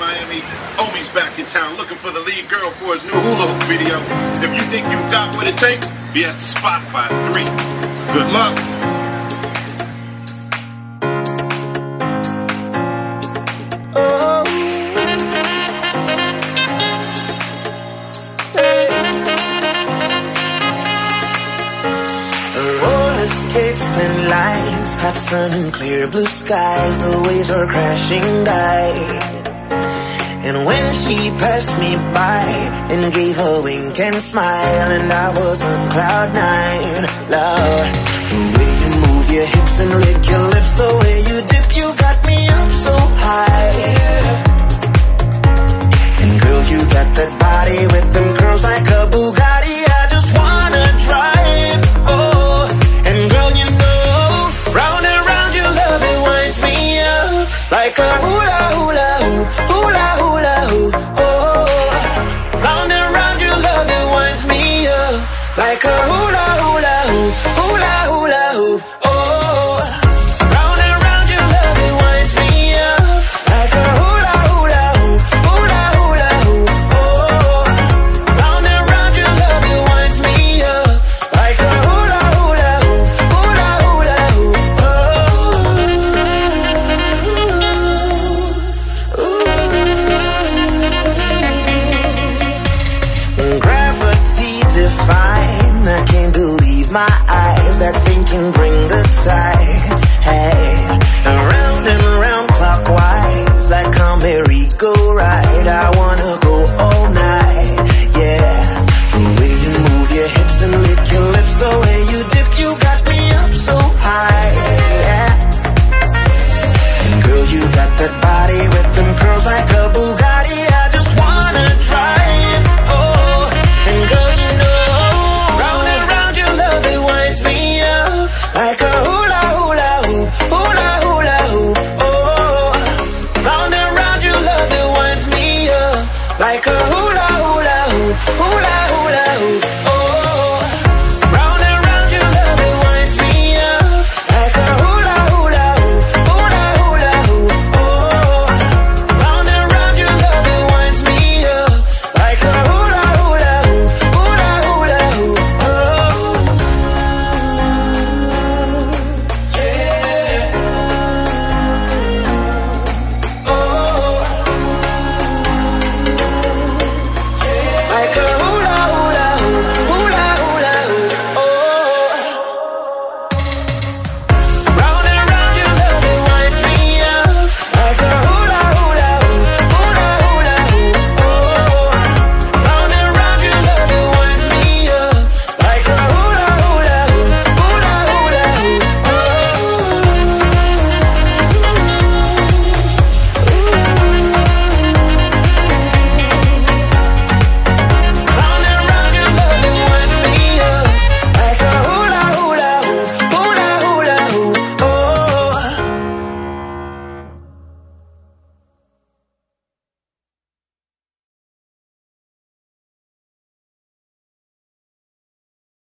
Miami. Omi's back in town looking for the lead girl for his new hula hoop video. If you think you've got what it takes, be at the spot by three. Good luck. Thin lines, hot sun and clear blue skies. The waves were crashing by. And when she passed me by and gave a wink and smile, and I was on cloud nine, Lord, the way you move my eyes, that thinking bring the tide. Hey.